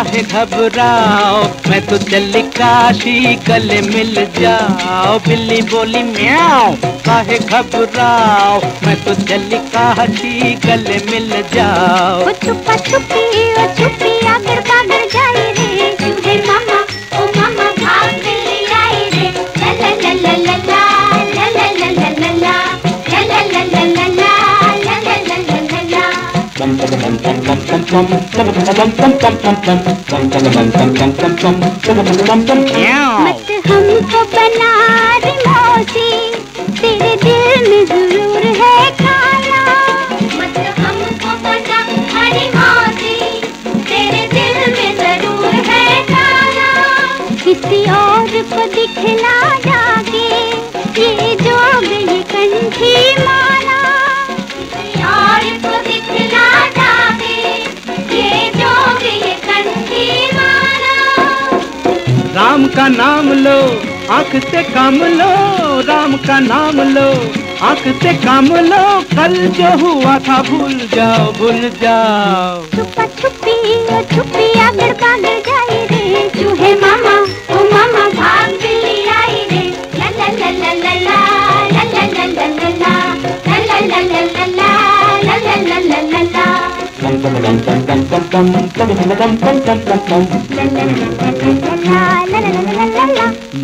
काहे घबराओ, मैं तो चली काशी गले मिल जाओ। बिल्ली बोली म्याओ काहे घबराओ, मैं तो चली काशी गले मिल जाओ। चुपा छुपी छुपी मत हमको बना राम का नाम लो आँख से काम लो राम का नाम लो आँख से काम लो कल जो हुआ था भूल जाओ भूल जाओ छुपा छुपी छुपी आगड़ बागड़ जाई रे चूहे मामा ओ मामा भाग बिल्ली आई रे ला ला ला ला ला ला ला ला ला ला ला ला ला ला ला ला ला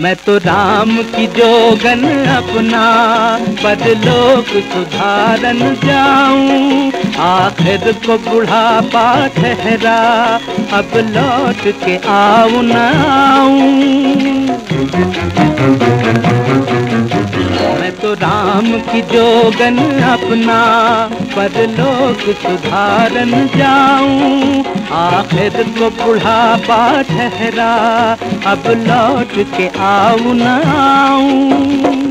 मैं तो राम की जोगन अपना बदलोक सुधारन जाऊँ। आखिर को बुढ़ापा ठहरा, अब लौट के आऊँ न मैं तो राम की जोगन अपना परलोक सुधारन जाऊँ। आखिर तो बुढ़ापा ठहरा अब लौट के आऊ ना आऊँ।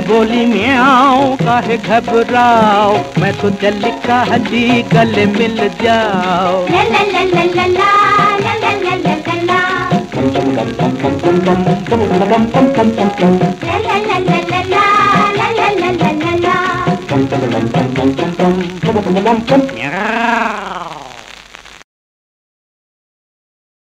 बिल्ली बोली म्याओ काहे घबराओ मैं तो चल काजी गले मिल जाओ ला ला ला ला ला ला ला ला ला ला ला